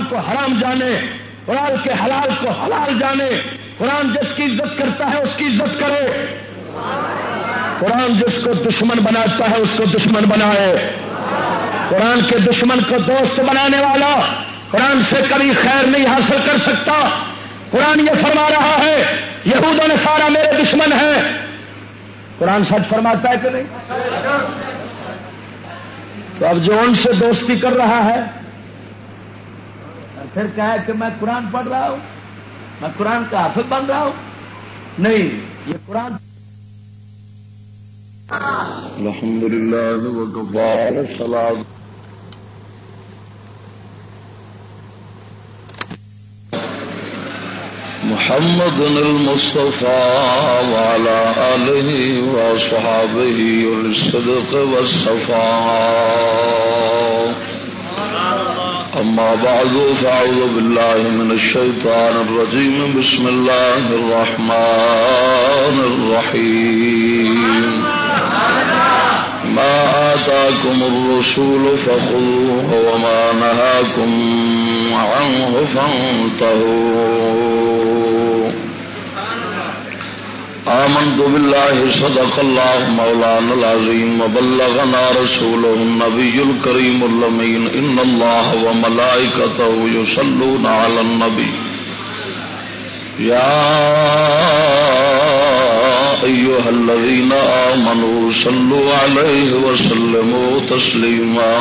حرام کو حرام جانے، قرآن کے حلال کو حلال جانے۔ قرآن جس کی عزت کرتا ہے، اس کی عزت کرے۔ قرآن جس کو دشمن بناتا ہے، اس کو دشمن بنائے۔ قرآن کے دشمن کو دوست بنانے والا قرآن سے کبھی خیر نہیں حاصل کر سکتا۔ قرآن یہ فرما رہا ہے، یہود نے سارا میرے دشمن ہے قرآن سچ فرماتا ہے کہ نہیں؟ تو اب جو ان سے دوستی کر رہا ہے پھر کہا کہ میں قرآن پڑھ رہا ہوں، میں قرآن کا حافظ بن رہا ہوں۔ نہیں، یہ قرآن۔ الحمد للہ سلام محمد المصطفى وعلى آله وصحابه والصدق والصفاء أما بعد، فأعوذ بالله من الشيطان الرجيم. بسم الله الرحمن الرحيم. ما آتاكم الرسول فخذوه وما نهاكم عنه فانتهوا. آمنت بالله صدق الله مولانا العظيم وبلغنا رسوله النبي الكريم اللمين إن الله وملائكته يصلون على النبي يا أيها الذين آمنوا صلوا عليه وسلموا تسليما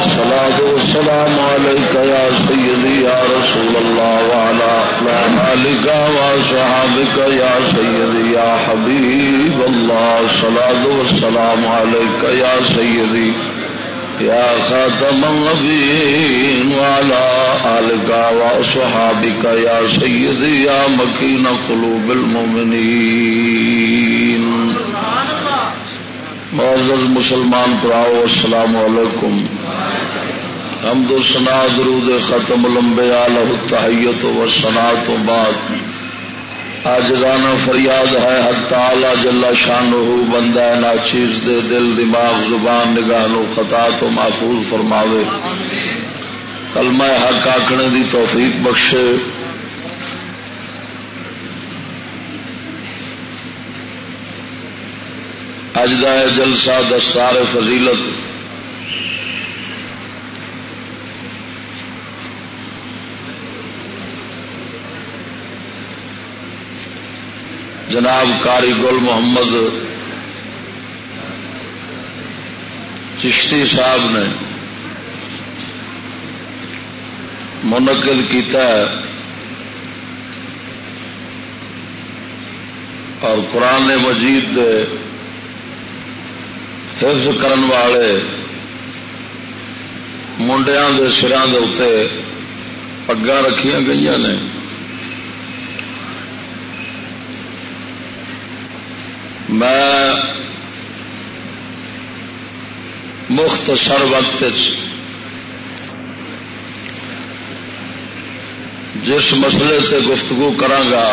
الصلاة والسلام عليك يا سيدي يا رسول الله آلك وصحابك يا سيدي يا حبيب الله. الصلاة والسلام عليك يا سيدي، يا خاتم النبيين وعلى آلك وصحابك يا سيدي يا مكين قلوب المؤمنين. معزز مسلمان پراؤ السلام علیکم. ہم دو سنا درود ختم لمبے آلہ تحیت و سنا تو بعد۔ آج گانا فریاد ہے حد تعالی جلا شان ہو بندہ نا چیز دے دل، دماغ، زبان، نگاہ نو خطا تو محفوظ فرماوے۔ کلمہ حق آکھنے دی توفیق بخشے۔ اج کا جلسہ دستار فضیلت۔ جناب کاری گل محمد چشتی صاحب نے منعقد کیتا ہے اور قرآن مجید حفظ کرن والے منڈیا کے سران کے اتنے پگا رکھیا گئی نے۔ میں مختصر وقت جس مسئلے سے گفتگو کرانگا،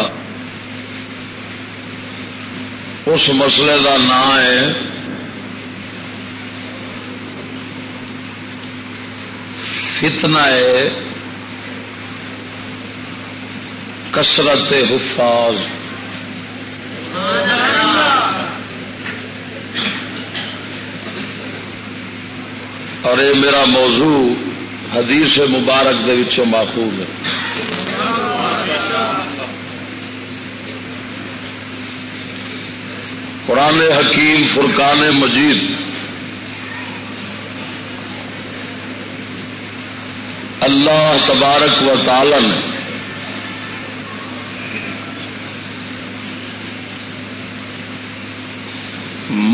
اس مسئلے کا نام ہے فتنہ ہے کسرت حفاظ اور یہ میرا موضوع حدیث مبارک دے وچوں ماخوذ ہے۔ قرآن حکیم فرقان مجید۔ اللہ تبارک و تعالی نے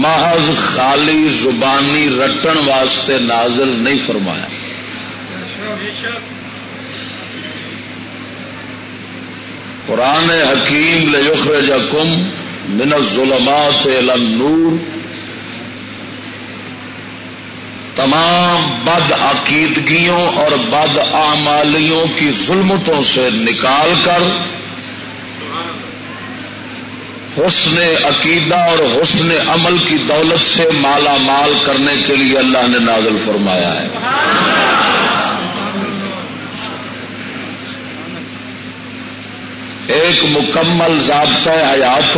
محض خالی زبانی رٹن واسطے نازل نہیں فرمایا۔ قرآن حکیم لخر جم من الظلمات النور۔ تمام بد عقیدگیوں اور بد آمالیوں کی ظلمتوں سے نکال کر حسن عقیدہ اور حسن عمل کی دولت سے مالا مال کرنے کے لیے اللہ نے نازل فرمایا ہے۔ ایک مکمل ضابطہ حیات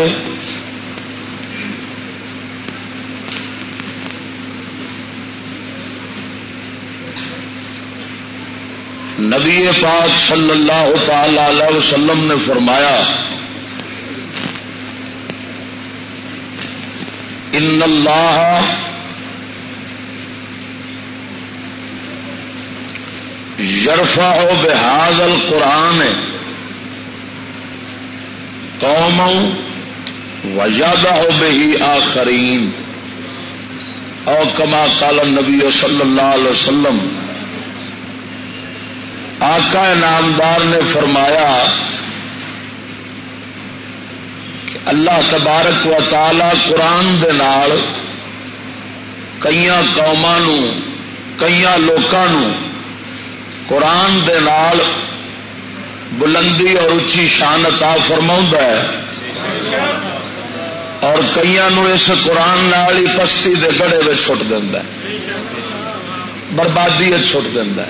نبی پاک صلی اللہ تعالی علیہ وسلم نے فرمایا ان اللہ یرفا ہو بحاظ القرآن قوم وجادہ ہو بہی آخرین او کما کال نبی صلی اللہ علیہ وسلم، آقا نامدار نے فرمایا اللہ تبارک و تعالی قرآن دے نال کئی قوما کئی لوگوں قرآن دے نال بلندی اور اچھی شان عطا فرما ہے۔ اور کئی اس قرآن نال ہی پستی دے گڑے میں چھٹ دینا بربادی چھٹ دینا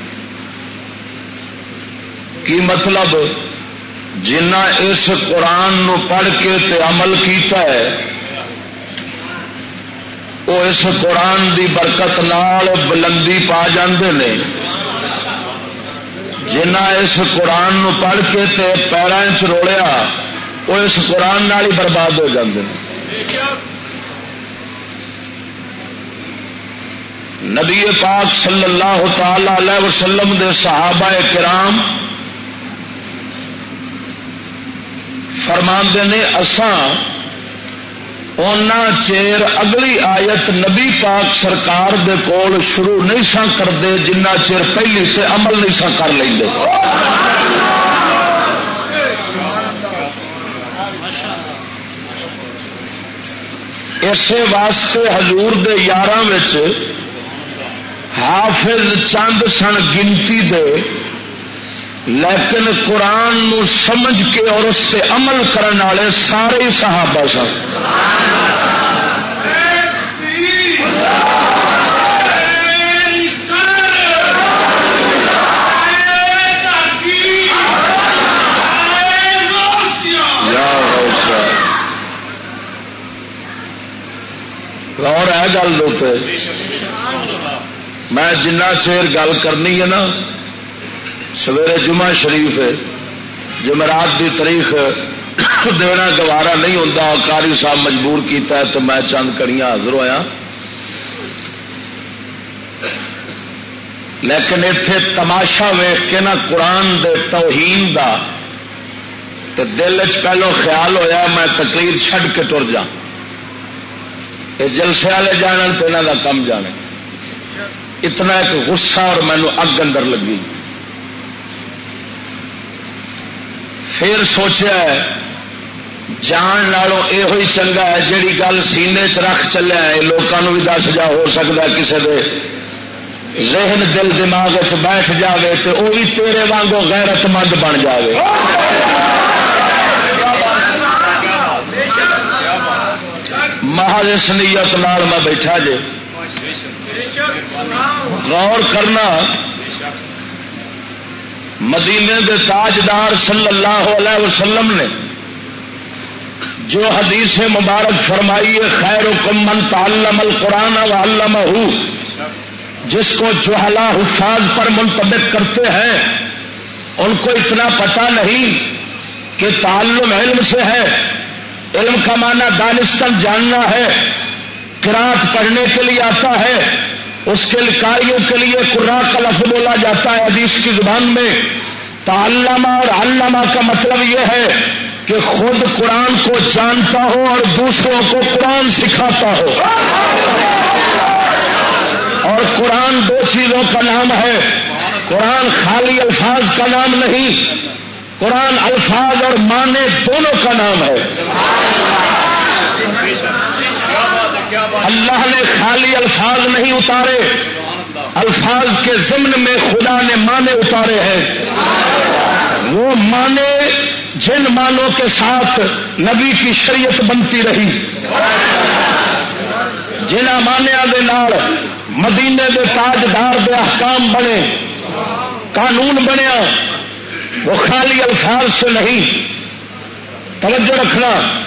کی مطلب؟ جنا اس قرآن نو پڑھ کے تے عمل کیتا ہے، وہ اس قرآن دی برکت نال بلندی پا جاندے نے۔ جنا اس قرآن نو پڑھ کے تے پیران چروڑیا وہ اس قرآن نال ہی برباد ہو جاندے ہیں نبی پاک صلی اللہ تعالی علیہ وسلم دے صحابہ کرام فرما نے اسان چیر اگلی آیت نبی پاک سرکار دے کول شروع نہیں سا کرتے جنہ چیر پہلی تے عمل نہیں سا کر لیں اسی واسطے ہزور دے حافظ چند سن گنتی دے لیکن قرآن نو سمجھ کے اور اس سے عمل کرنے والے سارے صحابہ سن۔ اور ہے گل دو میں جنہ چیر گل کرنی ہے نا سویرے جمعہ شریف جمعرات دی تاریخ دینا گوارا نہیں ہوتا کاری صاحب مجبور کیتا ہے تو میں چند کڑیاں حاضر ہوا لیکن اتے تماشا ویخ کے نا قرآن دے توہین دا تے دل چ پہلو خیال ہویا، میں تقریر چھڈ کے ٹر جا یہ جلسے والے جان تو یہاں کا کم جانے۔ اتنا ایک غصہ اور مینو اگ اندر لگی۔ پھر سوچا جان نالوں یہ چنگا ہے، جیڑی گل سینے چ رکھ چلیا ہے لوگوں بھی دس جا، ہو سکتا ہے کسی دے۔ ذہن، دل، دماغ بیٹھ جاوے تو وہ بھی تیرے وانگو غیرت مند بن جاوے۔ محض نیت نال میں بیٹھا جے۔ غور کرنا مدینے دے تاجدار صلی اللہ علیہ وسلم نے جو حدیث مبارک فرمائی ہے خیر من تعلم القرآن و جس کو جوہلا حفاظ پر منتبک کرتے ہیں، ان کو اتنا پتا نہیں کہ تعلم علم سے ہے۔ علم کا معنی دانستان جاننا ہے کراط پڑھنے کے لیے آتا ہے۔ اس کے کاریوں کے لیے قرآن کا لفظ بولا جاتا ہے حدیث کی زبان میں۔ تعلمہ اور علامہ کا مطلب یہ ہے کہ خود قرآن کو جانتا ہو اور دوسروں کو قرآن سکھاتا ہو۔ اور قرآن دو چیزوں کا نام ہے۔ قرآن خالی الفاظ کا نام نہیں، قرآن الفاظ اور معنی دونوں کا نام ہے۔ اللہ نے خالی الفاظ نہیں اتارے۔ الفاظ کے ضمن میں خدا نے مانے اتارے ہیں۔ وہ مانے جن مانوں کے ساتھ نبی کی شریعت بنتی رہی۔ جنہ مانیا دے نال مدینے دے تاجدار دے احکام بنے، قانون بنیا، وہ خالی الفاظ سے نہیں۔ توجہ رکھنا۔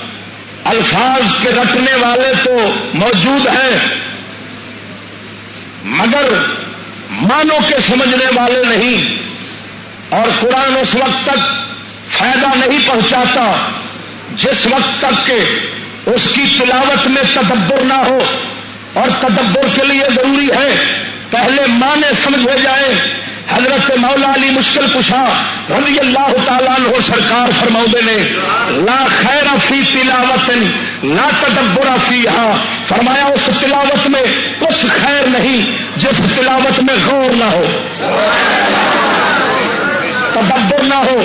الفاظ کے رٹنے والے تو موجود ہیں، مگر مانوں کے سمجھنے والے نہیں، اور قرآن اس وقت تک فائدہ نہیں پہنچاتا جس وقت تک کہ اس کی تلاوت میں تدبر نہ ہو، اور تدبر کے لیے ضروری ہے، پہلے مانے سمجھے جائے حضرت مولا علی مشکل کشا رضی اللہ تعالیٰ عنہ سرکار فرما نے، لا خیر فی تلاوت لا تدبر فی ہاں فرمایا، اس تلاوت میں کچھ خیر نہیں، جس تلاوت میں غور نہ ہو، تدبر نہ ہو،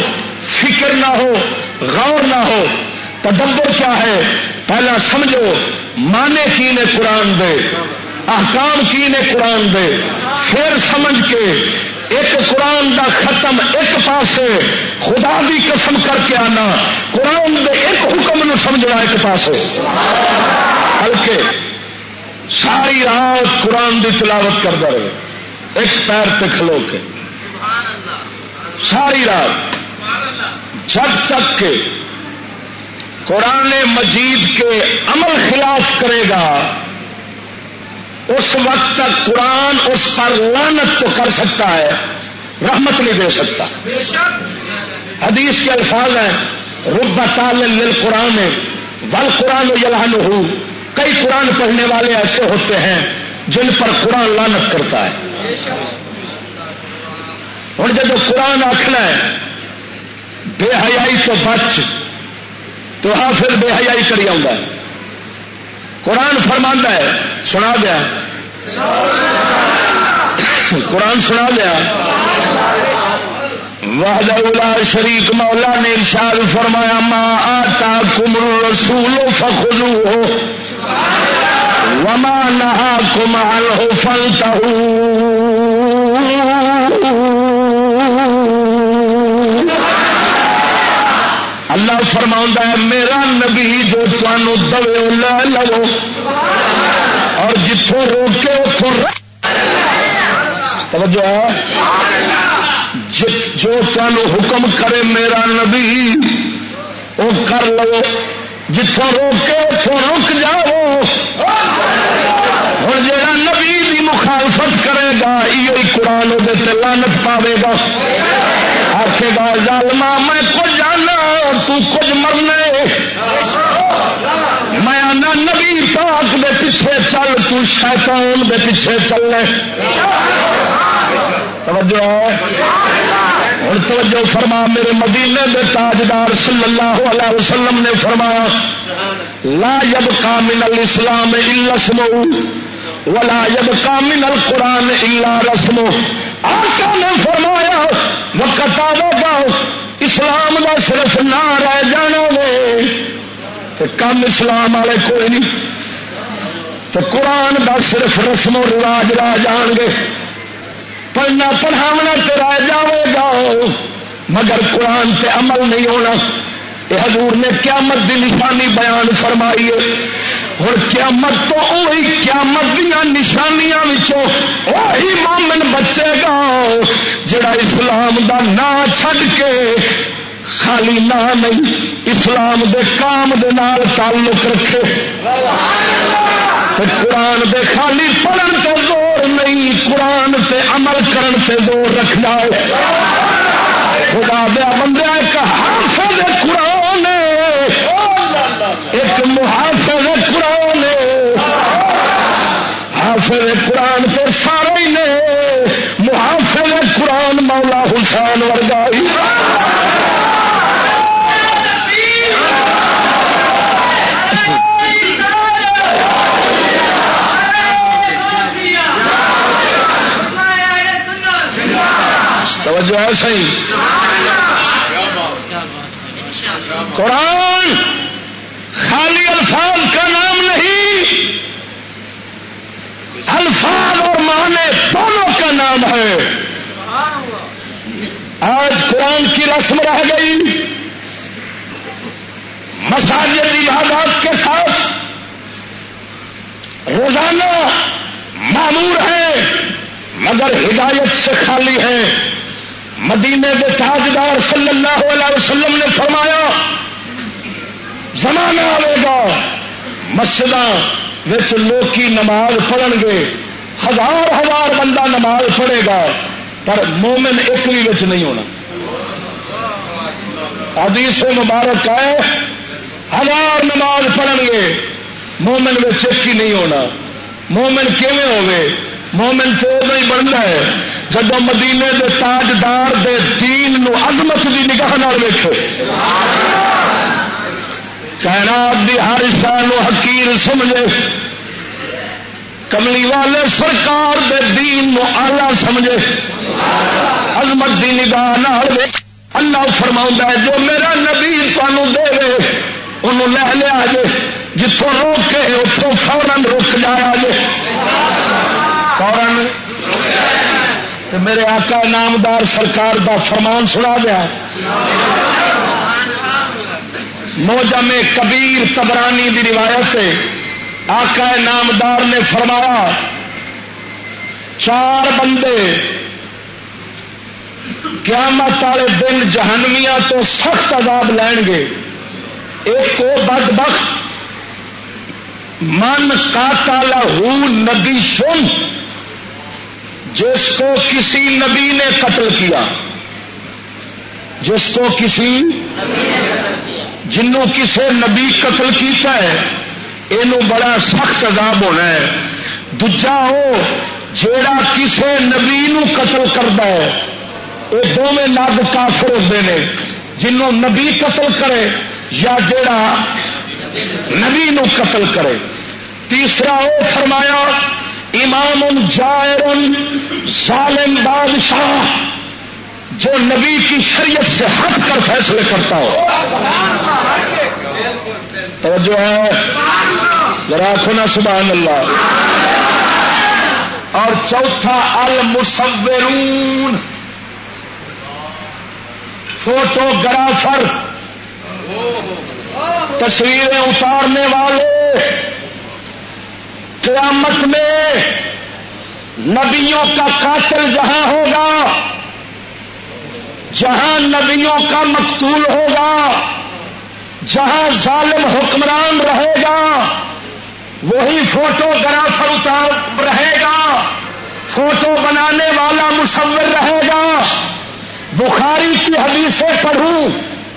فکر نہ ہو، غور نہ ہو۔ تدبر کیا ہے؟ پہلا سمجھو مانے کی نے قرآن دے، احکام کی نے قرآن دے، پھر سمجھ کے ایک قرآن دا ختم ایک پاسے خدا دی قسم کر کے آنا، قرآن دے ایک حکم نو سمجھنا ایک پاسے۔ بلکہ ساری رات قرآن دی تلاوت کرتا رہے۔ ایک پیر تے کھلو کے۔ ساری رات۔ جب تک کہ قرآن مجید کے عمل خلاف کرے گا اس وقت تک قرآن اس پر لانت تو کر سکتا ہے، رحمت نہیں دے سکتا۔ حدیث کے الفاظ ہیں، رب تال قرآن ول قرآن یلحن ہو کئی قرآن پڑھنے والے ایسے ہوتے ہیں جن پر قرآن لانت کرتا ہے۔ ہوں جب قرآن آخنا ہے، بے حیائی تو بچ، تو ہاں پھر بے حیائی کری آؤں گا۔ قرآن فرماندہ ہے، سنا دیا۔ قرآن سنا دیا۔ وحدہ شریک مولا نے ارشاد فرمایا، ما آتا کمر رسول فخلو ہو وما نہا کمال ہو اللہ فرما ہے، میرا نبی جو تمہوں دو لے لو اور جتوں روکے اتوں توجہ جت جو تمہیں حکم کرے میرا نبی وہ کر لو۔ جتوں روکے اتوں رک جاؤ۔ ہوں جا نبی دی مخالفت کرے گا یہ قرآن وہ لانت پاوے گا۔ آخے گا ظالما میں تو کچھ مرنا میں آنا نبی پاک دے پیچھے چل، تو شیطان دے پیچھے چلنے توجہ ہوں توجہ فرما، میرے مدینے دے تاجدار صلی اللہ علیہ وسلم نے فرمایا، لا یب کامن الاسلام الا اسمو ولا یب کامن القرآن الا رسمو آقا نے فرمایا، وقت آ اسلام کا صرف نہ رہ جانا تو کم اسلام والے کوئی نہیں۔ تو قرآن کا صرف رسم و رواج رہ جان گے۔ پڑھنا پڑھاونا تو رہ جائے گا، مگر قرآن تے عمل نہیں ہونا۔ یہ حضور نے قیامت دی نشانی بیان فرمائی ہے۔ ہوں قیامت تو وہی قیامت دیا نشانیاں وہی مومن بچے گا جڑا اسلام دا نام چھڈ کے خالی نہ نہیں اسلام دے کام دے نال تعلق رکھے۔ قرآن دے خالی پڑھن تے زور نہیں، قرآن تے عمل کرن تے زور رکھنا ہے خدا دیا بندہ ایک حافظ قرآن ایک محافظ قرآن حافظ قرآن تے سارے نے، محافظ قرآن مولا حسین ورگائی توجہ ہے صحیح؟ قرآن خالی الفاظ کا نام نہیں۔ الفاظ اور معنی دونوں کا نام ہے۔ آج قرآن کی رسم رہ گئی۔ مساجد عبادات کے ساتھ روزانہ معمور ہے، مگر ہدایت سے خالی ہے۔ مدینے کے تاجدار صلی اللہ علیہ وسلم نے فرمایا، زمانہ آئے گا مسجد لوکی نماز پڑھن گے۔ ہزار ہزار بندہ نماز پڑھے گا، پر مومن ایک بھی بچ نہیں ہونا۔ حدیث مبارک ہے، ہزار نماز پڑھن گے، مومن بچ ایک ہی نہیں ہونا۔ مومن کیویں ہوئے مومن چود نہیں بنتا ہے۔ جب مدینے دے تاجدار دے دین نو عظمت دی نگاہ ویکھے کائنات دی ہر شان حکیر سمجھے۔ کملی والے سرکار دے دین نو آلہ سمجھے۔ عظمت دی نگاہ نہ اللہ فرما ہے، جو میرا نبی تمہوں دے انہوں لے لیا جے۔ جتوں روکے اتوں فورن رک جایا جے۔ فورن میرے آقا نامدار سرکار دا فرمان سنا دیا۔ موجم کبیر تبرانی دی روایت آقا نامدار نے فرمایا، چار بندے قیامت والے دن جہنمیا تو سخت عذاب لین گے۔ ایک کو بد بخت من کا تالا نبی سن جس کو کسی نبی نے قتل کیا۔ جس کو کسی جنوں کسی نبی قتل کیتا ہے یہ بڑا سخت عذاب ہونا ہے۔ دجا وہ، جیڑا کسی نبی نو قتل کرتا ہے یہ دونوں نگ کافر ہوتے ہیں جنوں نبی قتل کرے یا جیڑا نبی نو قتل کرے۔ تیسرا وہ فرمایا، امام جائر ظالم بادشاہ۔ جو نبی کی شریعت سے ہٹ کر فیصلے کرتا ہو۔ توجہ ہے؟ ذرا سبحان اللہ۔ اور چوتھا، المصورون۔ فوٹوگرافر۔ تصویریں اتارنے والے۔ قیامت میں نبیوں کا قاتل جہاں ہوگا؟ جہاں نبیوں کا مقتول ہوگا، جہاں ظالم حکمران رہے گا، وہی فوٹو گرافر اتار رہے گا، فوٹو بنانے والا مصور رہے گا۔ بخاری کی حدیثیں پڑھوں،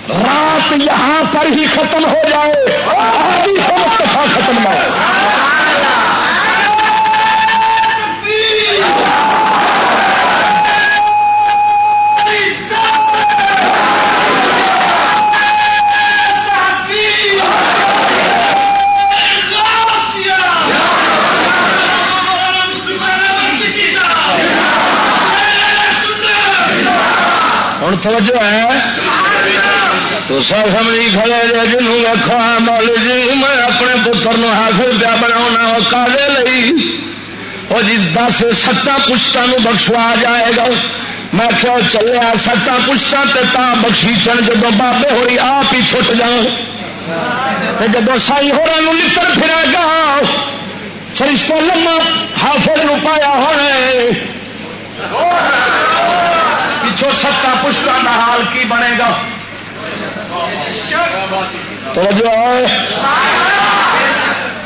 رات یہاں پر ہی ختم ہو جائے۔ مصطفیٰ ختم ہو۔ توجہ ہے؟ تو سر سمجھی کھڑے جی جنوں رکھا مول جی میں اپنے پتر حاصل پیا بنا کالے لئی۔ وہ جی دس ستاں پشتوں بخشوا جائے گا۔ میں کیا چلیا ستاں پشتوں تے تا بخشیچن جب بابے ہوئی آپ ہی چھٹ جاؤ جب سائی ہو لڑ پھرا گا، فرشتہ لما حافظ نو پایا ہونے پچھو ستا پشتوں کا حال کی بنے گا؟ تو جو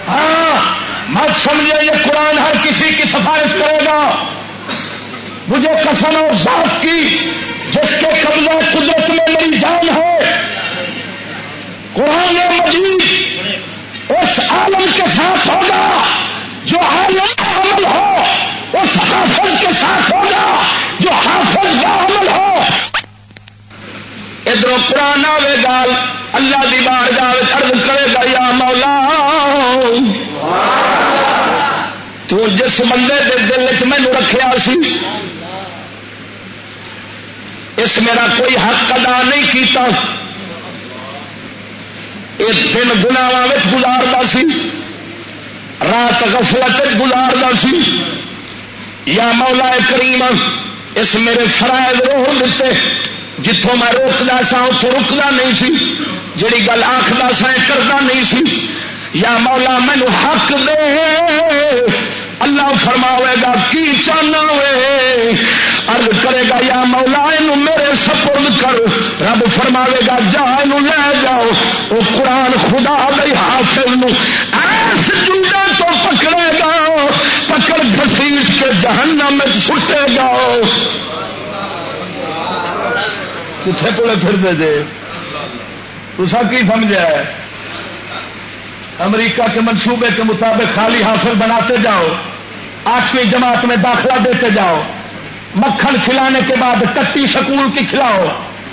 ہاں مت سمجھے یہ قرآن ہر کسی کی سفارش کرے گا۔ مجھے قسم اور ذات کی، جس کے قبضہ قدرت میں میری جان ہے۔ قرآن مجید اس عالم کے ساتھ ہوگا جو عالم عمل ہو، اس حافظ کے ساتھ ہوگا۔ جو حافظ کا عمل ہو۔ ادھر قرآن آئے گال اللہ دی بار گال ارد کرے گا، یا مولا، تو جس بندے کے دل چ مینو رکھا سی، اس میرا کوئی حق ادا نہیں کیتا۔ یہ دن گناواں گزارتا سی، رات غفلت گزارتا سی۔ یا مولا کریم اس میرے فرائض روح دیتے جتوں میں روکتا سا اتوں رکتا نہیں سی۔ جیڑی گل آخر سا کرتا نہیں سی۔ یا مولا، مینو حق دے۔ اللہ فرماوے گا، کی چاہنا وے ارد کرے گا، یا مولا یہ میرے سپرد کر۔ رب فرماوے گا، جا یہ لے جاؤ۔ وہ قرآن خدا گئی حافظ ایس جوڑے تو پکڑے گا پکڑ گسیٹ کے جہنم میں سٹے گا کتنے پورے پھر دے دے تو کی سمجھا ہے؟ امریکہ کے منصوبے کے مطابق خالی حاصل بناتے جاؤ۔ آٹھویں جماعت میں داخلہ دیتے جاؤ۔ مکھن کھلانے کے بعد ٹٹی سکول کی کھلاؤ۔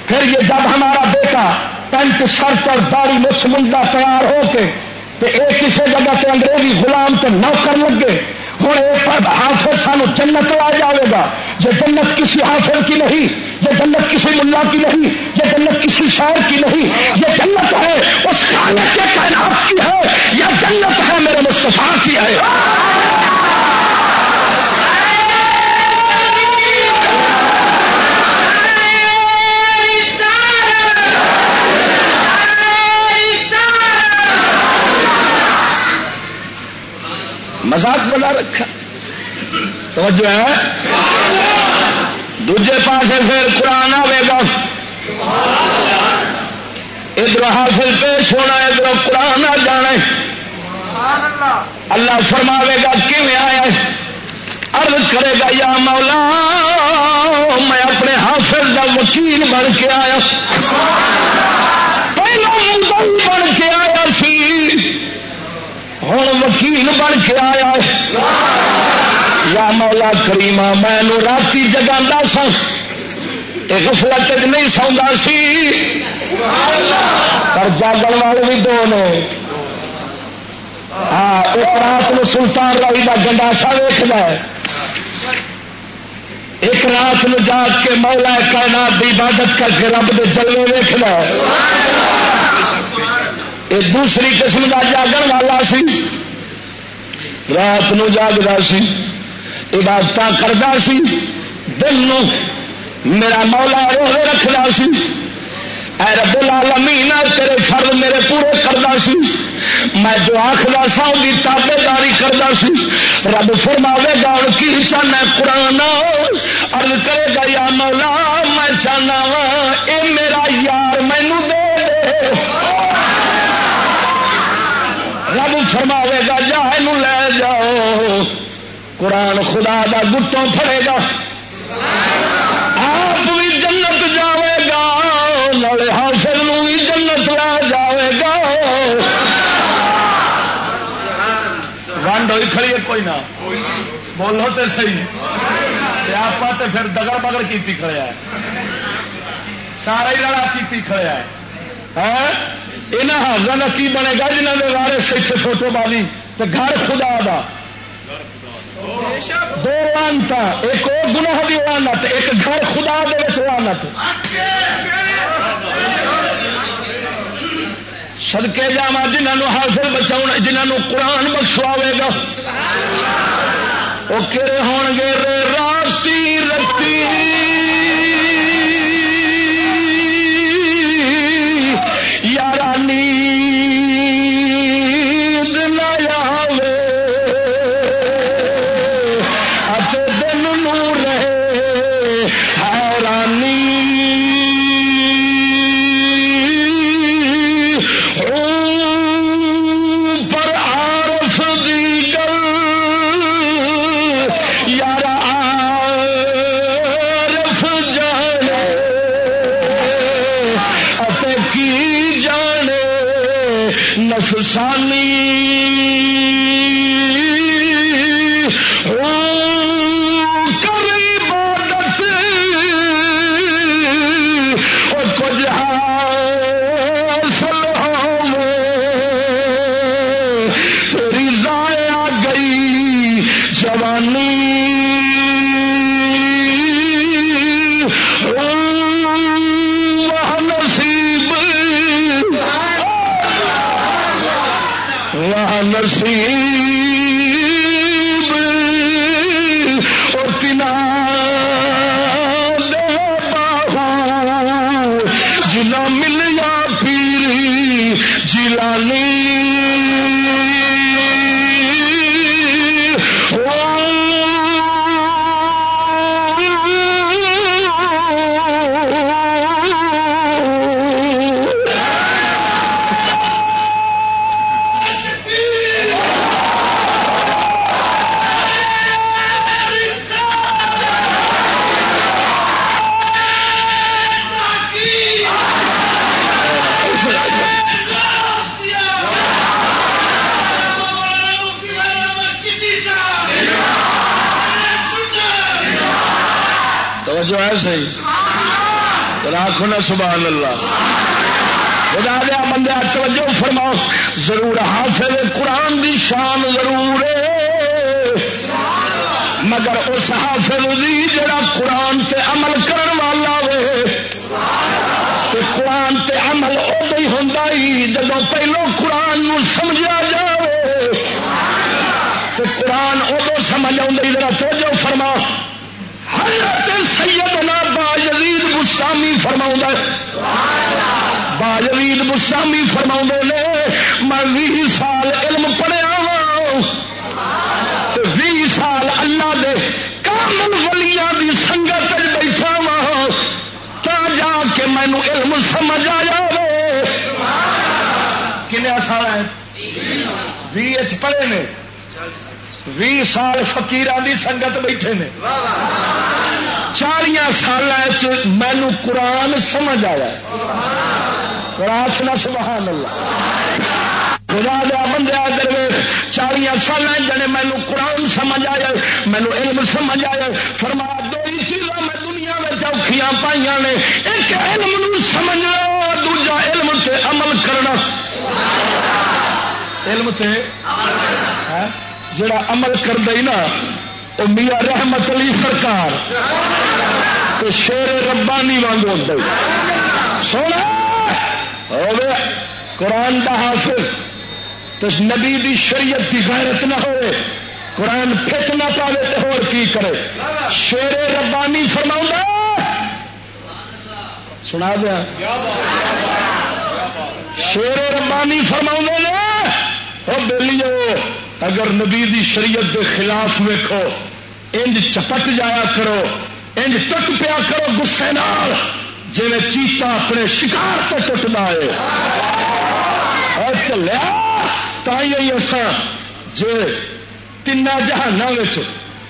پھر یہ جب ہمارا بیٹا پینٹ، شرٹ اور داڑھی مچھ منڈا تیار ہو کے ایک کسی جگہ سے انگریزی غلام تو نوکر لگے۔ ہوں حافظ سانو جنت لا جائے گا۔ یہ جنت کسی حافظ کی نہیں، یہ جنت کسی ملا کی نہیں، یہ جنت کسی شاعر کی نہیں۔ یہ جنت ہے، اس خالق کے کائنات کی ہے یہ جنت ہے میرے مصطفیٰ کی ہے۔ مزاق بنا رکھا۔ توجہ ہے۔ دوجے پاس پھر قرآن آئے گا۔ ادھر حاصل پیش ہونا ادھر قرآن آ جانا اللہ فرماوے گا کیون آیا ارد کرے گا، یا مولا، میں اپنے حافظ کا وکیل بن کے آیا۔ پہلے بن کے آیا سی۔ ہوں وکیل بن کے آیا یا مولا کریما میں رات جگا سا غفلت نہیں سوندا سی۔ پر جاگل والے بھی دو نے۔ ہاں ایک رات میں سلطان رائی کا گنڈاسا ویخنا ایک رات میں جاگ کے مولا کائنات کی عبادت کر کے رب کے جلوے ویخنا یہ دوسری قسم کا جاگن والا سی۔ رات نو جاگتا سی عبادت کرتا سی دل نو میرا مولا روح رکھتا سی۔ اے رب العالمین، تیرے فرد میرے پورے کرتا سی۔ میں جو آخر سا کی تابے داری کرتا سی۔ رب فرماوے گا ہوں کی چاہنا قرآن ارد کرے گا، یا مولا، میں چاہنا وا، اے میرا یار مینو دے۔ فرماوے گا جا لے جاؤ۔ قرآن خدا دا گٹوں پڑے گا۔ آپ بھی جنت جاوے گا، نالے حاصل بھی جنت لے جاوے گا۔ ونڈ ہوئی کھڑی ہے، کوئی نہ۔ بولو تو صحیح۔ آپ تے پھر دگڑ بگڑ کی کھڑیا ہے سارا ہی رڑا کی کھڑیا ہے یہاں حافظ کا کی بنے گا؟ جنہوں نے بارے سے فوٹو بالی تو گھر خدا دا۔ دو لانتا ایک اور گناہ دی لانت ایک گھر خدا دے لانت سدکے جا جنہوں حاصل بچاؤ جنہوں قرآن بخشواوے گا۔ وہ کہڑے ہون گے؟ راتی رتی توجہ ہے صحیح؟ راکھو نا سبحان اللہ۔ خدا دیا بندے، توجہ فرماؤ۔ ضرور حافظ قرآن دی شان ضرور ہے۔ مگر اس حافظ دی جڑا قرآن تے عمل کرن والا وے، تے قرآن تے عمل ادو ہی ہوں جب پہلو قرآن نو سمجھا جائے تو قرآن ادو سمجھ آئی ذرا توجہ فرما حضرت سیدنا با یزید گسامی فرما با یزید گسامی فرما نے میں بھی سال علم پڑھیا ہاں۔ وا بھی سال اللہ دے کامل ولیاں دی سنگت بیٹھا وا تا جا کے مینو علم سمجھ آیا کنیا سال ہے بھی پڑھے نے۔ بھی سال فکیر کی سنگت بیٹھے نے۔ چالیا سال مینو قرآن سمجھ آیا۔ قرآن نہ سبحان اللہ خدا دیا بندہ درویش چالیا سال جنے مینو قرآن سمجھ آیا مینو علم سمجھ آیا فرما دو ہی چیزاں میں دنیا میں چوکھیاں پائی نے، ایک علم سمجھنا دوجا علم سے عمل کرنا۔ علم تے جڑا عمل کر دئی نا وہ میاں رحمت علی سرکار تو شیر ربانی وانگ ہوتا سونا قرآن دا حافظ تو نبی دی شریعت دی غیرت نہ ہوئے قرآن پھت نہ پاوے تو اور کی کرے۔ شیر ربانی فرما سنا دیا۔ شیر ربانی فرما نے بولیو اگر نبی دی شریعت دے خلاف ویکو انج چپٹ جایا کرو، انج ٹٹ پیا کرو گسے نال جی چیتا اپنے شکار تو ٹوٹنا ہے۔ اور چلیا تھی اصا جی تین جہانوں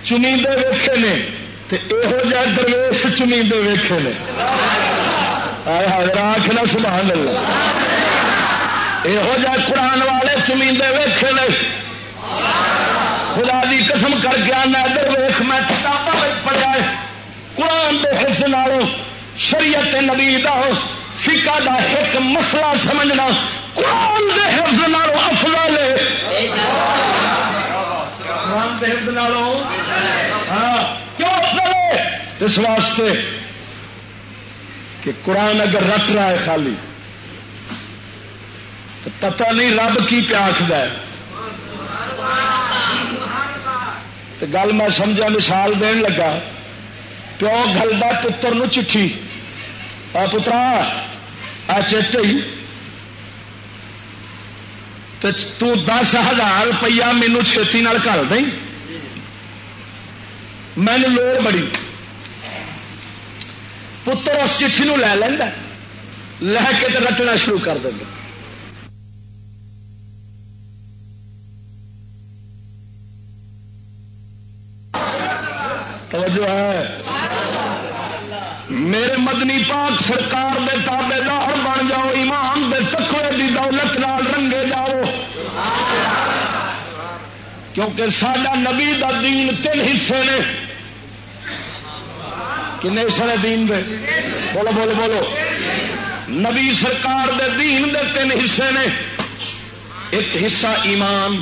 چمیندے ویکھے نے یہو جہ درویش چمیندے ویکھے نے۔ آخلا سبحان اللہ۔ یہو جہ قرآن والے چمیندے ویخے نے۔ خدا دی قسم کر کے آنا ادھر ویخ میں کتابوں میں پڑھا ہے۔ قرآن کے حفظ نالوں شریعت نبی دا فکا دا ایک مسئلہ سمجھنا۔ قرآن کے حفظ نالوں افضل ہے۔ قرآن کے حفظ نالوں ہاں کیوں افضل ہے؟ اس واسطے کہ قرآن اگر رٹ رہا ہے خالی پتا نہیں رب کی پیاس گل میں سمجھا مثال دین لگا۔ پیو گلدا پتر نو چٹھی۔ آ پترا آ چیٹی تو دس ہزار روپیہ مینو چھتی کر دیں۔ میں لوڑ بڑی۔ پتر اس چٹھی نو لے لینا لے کے رچنا شروع کر دیں توجہ ہے۔ میرے مدنی پاک سرکار دے تابے دار بن جاؤ، ایمان دے تکوے دی دولت نال رنگے جاؤ۔ کیونکہ سڈا نبی دا دین تین حصے نے۔ کن حصے دین دے؟ بولو بولو بولو۔ نبی سرکار دے دین دے تین حصے نے۔ ایک حصہ ایمان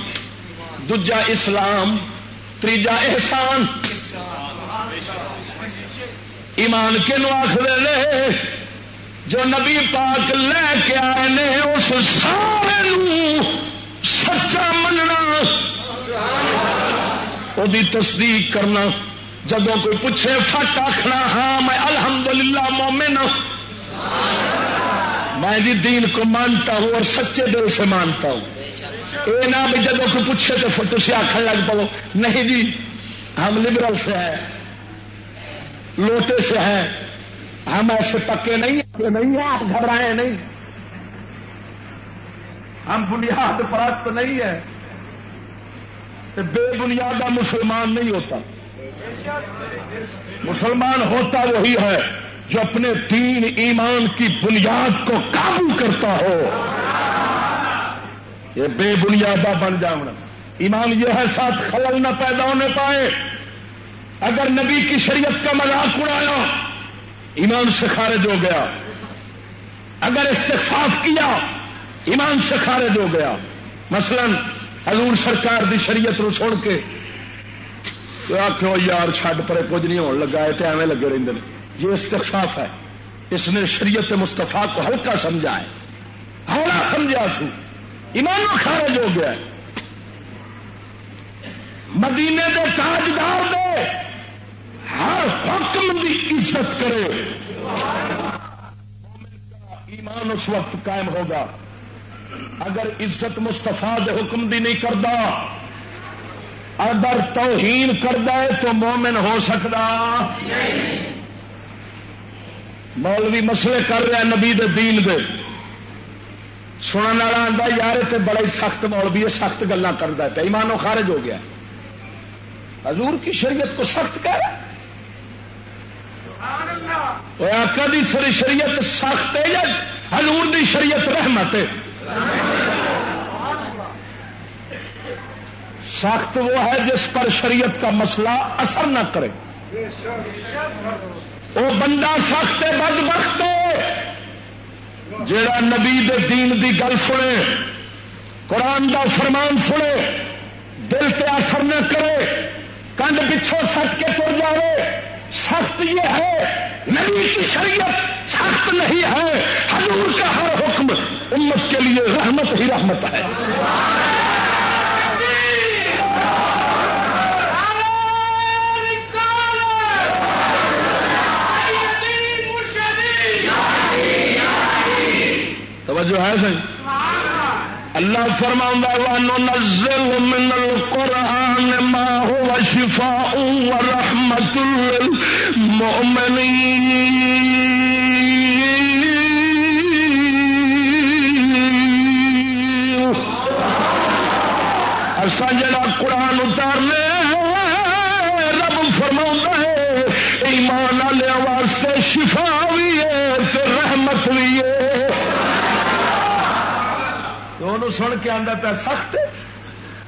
دجا اسلام تیجا احسان۔ ایمان کنو آخر جو نبی پاک لے کے آئے نے، اس سارے سچا مننا۔ وہ تصدیق کرنا۔ جب کوئی پوچھے، فٹ آخنا ہاں میں الحمدللہ مومن ہوں۔ میں جی دین کو مانتا ہوں اور سچے دل سے مانتا ہوں۔ یہ نہ بھی جب کوئی پوچھے تو تھی آخر لگ پاؤ نہیں جی ہم لبرل سے ہیں۔ لوٹے سے ہیں۔ ہم ایسے پکے نہیں ہیں نہیں ہیں آپ گھبرائے نہیں۔ ہم بنیاد پرست نہیں ہے بے بنیاد مسلمان نہیں ہوتا۔ مسلمان ہوتا وہی ہے جو اپنے دین ایمان کی بنیاد کو قابو کرتا ہو۔ یہ بے بنیادہ بن جاؤں ایمان یہ ہے، ساتھ خلل نہ پیدا ہونے پائے۔ اگر نبی کی شریعت کا مذاق اڑایا، ایمان سے خارج ہو گیا۔ اگر استخفاف کیا، ایمان سے خارج ہو گیا۔ مثلا حضور سرکار دی شریعت نو چھوڑ کے آخو یار، چھڈ پر کچھ نہیں ہونے لگا تو ایویں لگے رہتے ہیں یہ استخفاف ہے۔ اس نے شریعت مستفا کو ہلکا سمجھا ہے۔ ہونا سمجھا سو۔ ایمان خارج ہو گیا مدینے دے تاجدار دے۔ ہر حکم دی عزت کرے۔ ایمان اس وقت قائم ہوگا۔ اگر عزت مستفا دے حکم دی نہیں کرتا اگر توہین کرتا ہے تو مومن ہو سکتا مولوی مسئلے کر رہا نبی دے دین دے۔ سننے والا آتا یار تے بڑا ہی سخت مولوی ہے، سخت گلا کرتا ہے۔ ایمانو خارج ہو گیا۔ حضور کی شریعت کو سخت کہہ رہا آقا دی سری شریعت سخت ہے یا حضور دی شریعت رحمت ہے؟ سخت وہ ہے جس پر شریعت کا مسئلہ اثر نہ کرے۔ وہ بندہ سخت ہے، بد بخت جا نبی دے دین دی گل سنے، قرآن دا فرمان سنے، دل تے اثر نہ کرے کنڈ پچھوں سٹ کے تر جائے سخت یہ ہے، نبی کی شریعت سخت نہیں ہے۔ حضور کا ہر حکم امت کے لیے رحمت ہی رحمت ہے۔ توجہ ہے صحیح اللہ فرما نزل من القرآن ما هو شفاء ورحمة للمؤمنين۔ اصا جڑا قرآن سن کے آدھا پہ سخت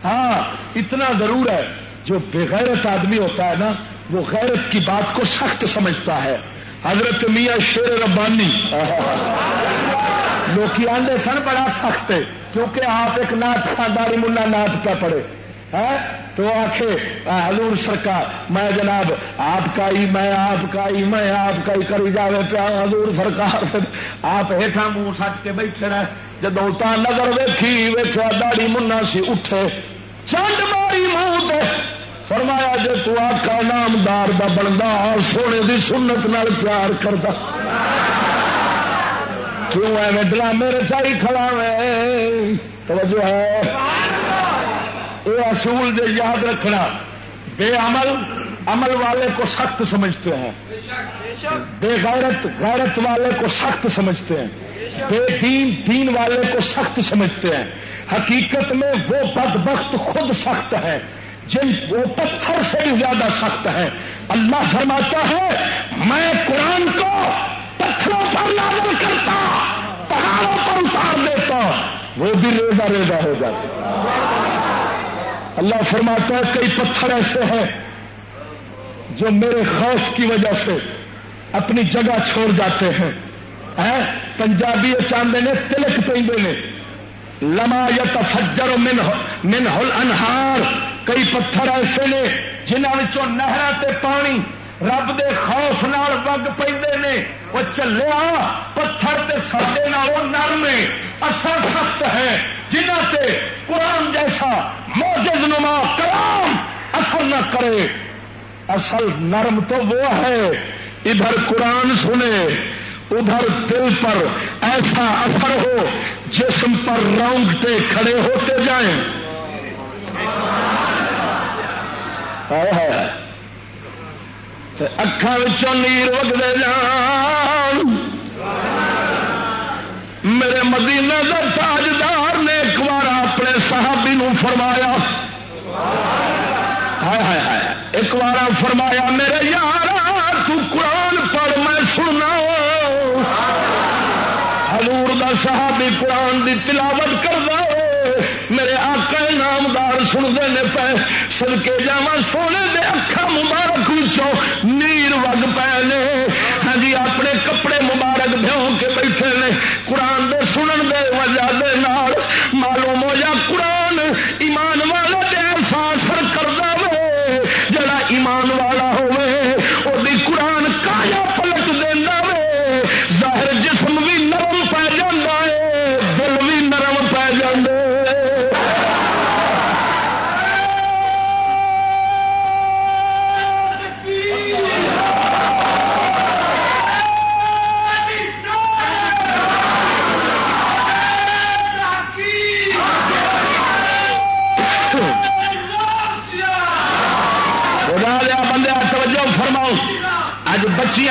ہاں اتنا ضرور ہے۔ جو بےغیرت آدمی ہوتا ہے نا، وہ غیرت کی بات کو سخت سمجھتا ہے۔ حضرت میاں شیر ربانی۔ لوگ آدھے سن بڑا سخت ہے، کیونکہ آپ ایک نات خانداری ملا نات کیا پڑے ہاں، تو آخ حضور سرکار، میں جناب، آپ کا ہی، میں آپ کا ہی، میں آپ کا ہی کری جائے پیا، حضور سرکار۔ آپ ہیٹھا منہ سٹ کے بیٹھے رہے۔ جدو تا نظر ویکھی ویخیا داڑی منا سی اٹھے، چنڈ ماری منہ فرمایا جی تو آکا نامدار دا بنتا سونے دی سنت نال پیار کرتا کیوں ایویں ڈرامے رچائی کھڑا میں توجہ ہے۔ یہ اصول جو یاد رکھنا، بے عمل عمل والے کو سخت سمجھتے ہیں۔ بے غیرت غیرت والے کو سخت سمجھتے ہیں۔ بے دین دین والے کو سخت سمجھتے ہیں۔ حقیقت میں وہ بدبخت خود سخت ہے۔ جن وہ پتھر سے بھی زیادہ سخت ہے۔ اللہ فرماتا ہے، میں قرآن کو پتھروں پر لاگو کرتا، پہاڑوں پر اتار دیتا۔ وہ بھی ریزا ریزا ہو جاتے اللہ فرماتا ہے، کئی پتھر ایسے ہیں جو میرے خوف کی وجہ سے اپنی جگہ چھوڑ جاتے ہیں۔ پنجابی چاندے نے تلک پہ نے۔ لما یا تفجر من ہل انہار۔ کئی پتھر ایسے نے جنہوں نہر پانی رب دے خوف نال وگ پہ وہ چلیا، پتھر تے سڈے نرم اثر سخت ہے۔ جنہ تے قرآن جیسا موجز نما کلام اثر نہ کرے۔ اصل نرم تو وہ ہے، ادھر قرآن سنے، ادھر دل پر ایسا اثر ہو، جسم پر رونگتے کھڑے ہوتے جائیں۔ اکھان نیر وگتے جان۔ میرے مدینے کا تاجدار نے ایک بار اپنے صحابی نو فرمایا۔ ایک بار فرمایا، میرے یار قرآن پڑھ میں سننا۔ حضور دا صحابی قرآن دی تلاوت کر دو میرے آقا نامدار سنتے ہیں پے سلکے جا سونے دے اکھا مبارک نیر وگ پے نے۔ ہاں جی اپنے کپڑے مبارک بھیو کے بیٹھے نے۔ قرآن دے سنن دے وجہ دے نال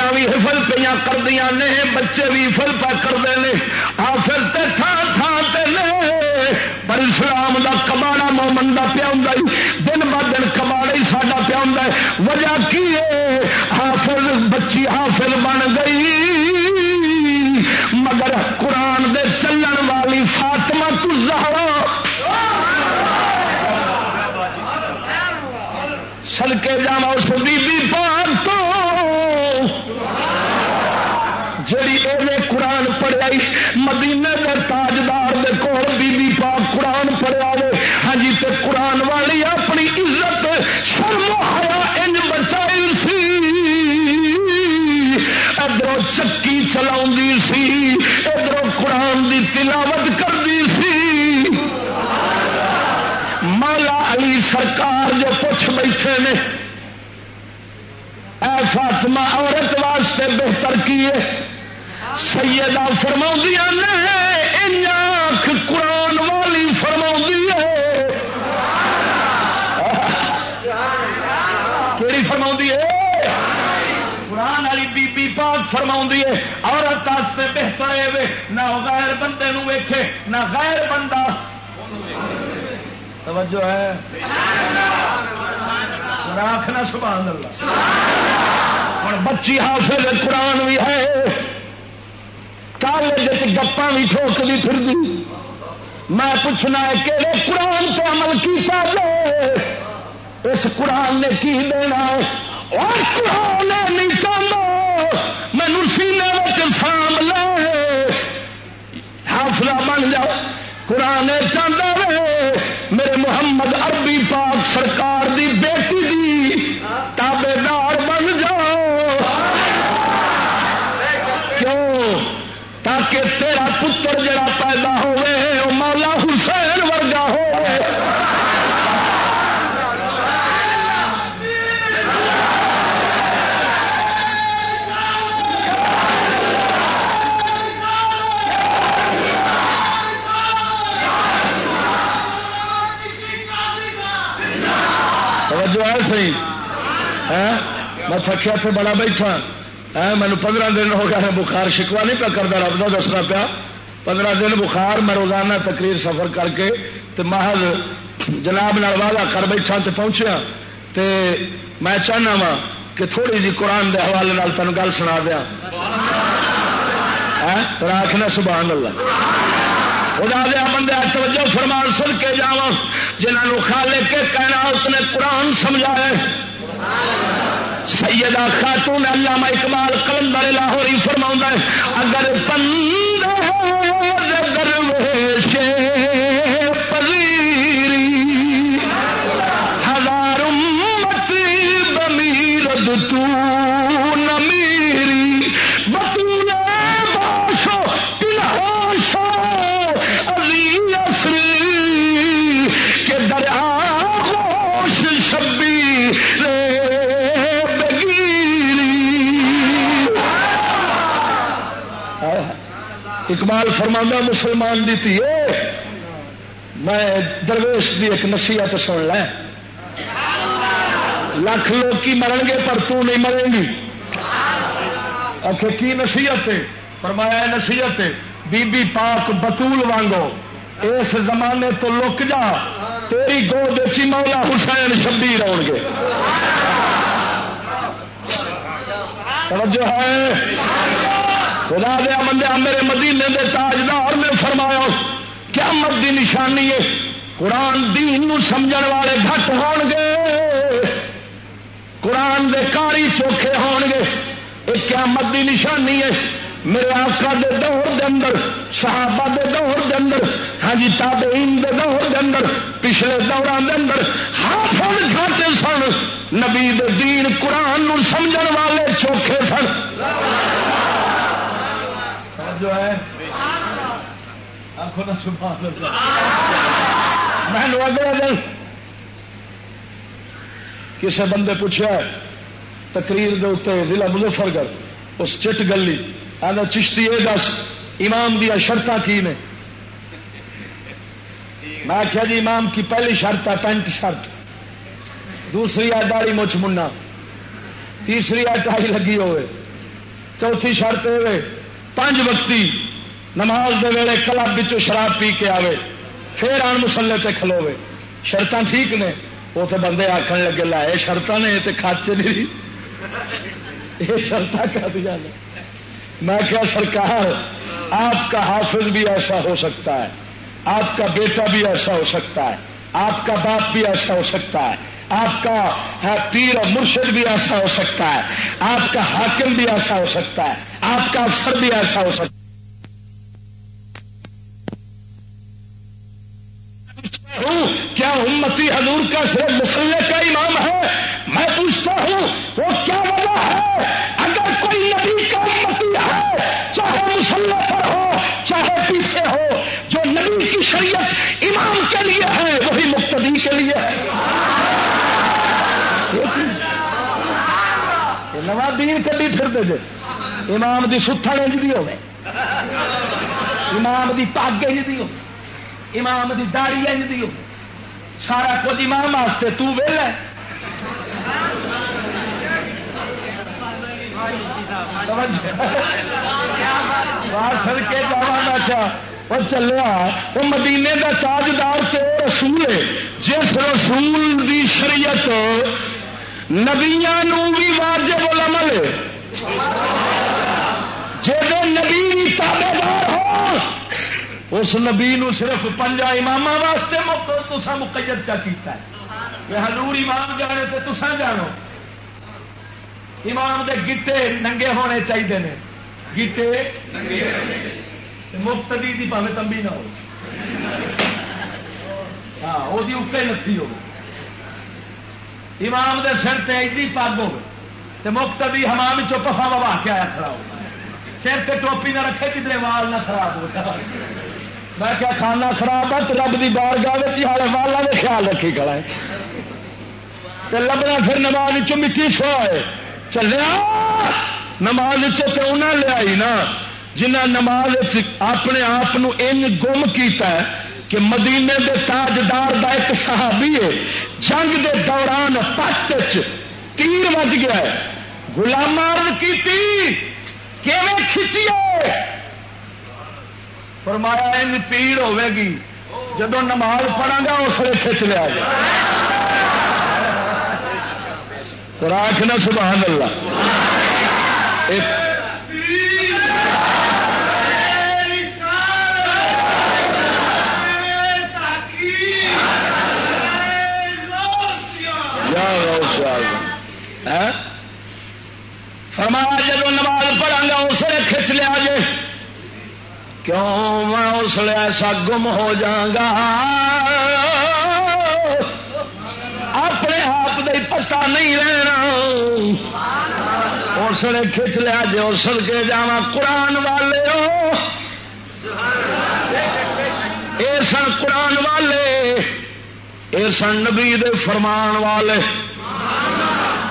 بچیاں بھی حفل پہ کر دیا نے، بچے بھی حفل پہ کرتے ہیں آفر تے تھان تھان تے نے۔ پر اسلام دا کباڑا مومن دا پیا ہوں دن ب دن کباڑا ہی ساڈا پیا ہوں وجہ کی ہے؟ حافظ، بچی حافظ بن گئی۔ پوچھ نے۔ اے فاطمہ، عورت واسطے بہتر کی سیدہ فرما نے آنکھ قرآن والی فرما ہے۔ کہڑی فرما ہے؟ قرآن والی بی بی پاک فرما ہے۔ عورت واسطے بہتر ہے نہ غیر بندے نو ویکھے، نہ غیر بندہ۔ توجہ ہے۔ آخنا سبحان اللہ۔ ہوں بچی حافظ قرآن بھی ہے۔ کالج گپا بھی ٹھوک بھی پھر دی میں پوچھنا ہے کہ قرآن پہ عمل کیتا جائے اس قرآن نے کی دینا اور قرآن نہیں چاہتا مینو سینے سام لے۔ حافظہ بن جاؤ قرآن چاہتا رہے میرے محمد عربی پاک سرکار دی بیٹی میں تھکیا تو بڑا بیٹھا۔ مینو پندرہ دن ہو گیا بخار شکوا نہیں پیا کرتا، رب کا دسنا پیا۔ پندرہ دن بخار، میں روزانہ تقریر سفر کر کے تے محض جناب نال وعدہ کر بیٹھا تے پہنچیا۔ تے میں چاہنا وا کہ تھوڑی جی قرآن دے حوالے نال تین گل سنا دیا۔ آخنا سبحان اللہ۔ خدا دیا بندے توجہ فرمان سن کے جا جنہوں خالے کے کہنا اس نے قرآن سمجھایا سیدہ خاتون علامہ اقبال کلندر لاہوری فرما اگر بند درویش اقبال فرماندہ مسلمان دی تھی میں درویش دی ایک نصیحت سن لیں لاکھ لوگ کی مرن گے پر تو نہیں مرے گی۔ آخر کی نصیحت ہے؟ فرمایا نصیحت ہے، بی بی پاک بطول وانگو، اس زمانے تو لک جا، تیری گود چی مولا حسین شبیر آؤ گے۔ توجہ ہے۔ خدا دیا بندہ میرے مدینے دے تاجدار نے فرمایا کیا مت کی نشانی ہے۔ قرآن دین نو سمجھ والے گھٹ ہون گے۔ قرآن دے کاری چوکھے ہون گے۔ ایک قیامت دی نشانی ہے۔ میرے آقا دے دور دے اندر، صحابہ دے دور دے اندر ہاں جی تابعین دے دور دے اندر، پچھلے دوران دے اندر حافظ گھاٹے سن۔ نبی دے دین قرآن نو سمجھن والے چوکھے سن۔ جو ہے۔ میں اگلے دن کسی بندے پوچھا تقریر دے اتنے ضلع مظفر گڑھ، اس چٹ گلی آدھا چشتی یہ دس، امام دیا شرط کی نے؟ میں آخیا جی امام کی پہلی شرط ہے، پینٹ شرٹ دوسری ہے داڑی مچھ منا تیسری ہے، ٹائی لگی ہوئے۔ چوتھی شرط ہوئے پانچ وقتی نماز دے ویلے کلب شراب پی کے آوے، پھر آن مسلے تے کھلوے شرط ٹھیک نے؟ وہ تو بندے آخر لگے لائے شرط نے تو کچ نہیں۔ یہ شرط کر دیا میں کیا سرکار، آپ کا حافظ بھی ایسا ہو سکتا ہے، آپ کا بیٹا بھی ایسا ہو سکتا ہے، آپ کا باپ بھی ایسا ہو سکتا ہے۔ آپ کا پیر اور مرشد بھی ایسا ہو سکتا ہے، آپ کا حاکم بھی ایسا ہو سکتا ہے، آپ کا افسر بھی ایسا ہو سکتا ہے۔ نواں دین کبھی پھر دے جے۔ امام دی ستھن انج دی ہوے امام دی پگ انج دی ہو امام دی داڑی انج دی ہو سارا کچھ امام واسطے، تو ویل ہے سر کے جا وہ چلیا وہ مدینے کا تاجدار تو رسول ہے۔ جس رسول دی شریعت نبیا بھی واجب العمل۔ ہے جب نبی بھی تابے دار ہو، اس نبی نو صرف پنجا امام واسطے تسا مقید چا کیتا ہے۔ حضور امام جانے تو تسا جانو۔ امام دے گیٹے ننگے ہونے چاہیے نے۔ گیٹے مفتدی دی پاوے تمبی نہ ہو۔ ہاں وہ اکے نتھی ہو۔ امام دے سر سے ایڈی پگ ہو مفتدی حمام چو پفا بوا کے آیا کھڑا ہو سر سے ٹوپی نہ رکھے کدھر وال نہ خراب ہو میں کیا کھانا خراب ہے رب کی بار گاہ والا نے خیال رکھی کھڑا ہے۔ لبنا پھر نماز مٹی سو ہے۔ چلیا، نماز انہیں لیا نا جنہ نماز اپنے آپ گم کیتا ہے کہ مدینے دے تاجدار دا ایک صحابی ہے، جنگ دے دوران پٹ تیر وج گیا ہے۔ گلام کی کھچیے؟ فرمایا، ان پیڑ ہوے گی جب نماز پڑھا گا، اس لیے کھچ لیا جائے۔ راکھنا سبحان اللہ۔ فرمایا جب نماز پڑھا گا اس نے کھچ لیا جے۔ کیوں میں اس لیے ایسا گم ہو جاگا اپنے آپ کا پتا نہیں رہنا۔ اس نے کھچ لیا جی اور سڑ کے جا قرآن والے ہو۔ اے سن قرآن والے، اے سن نبی دے فرمان والے۔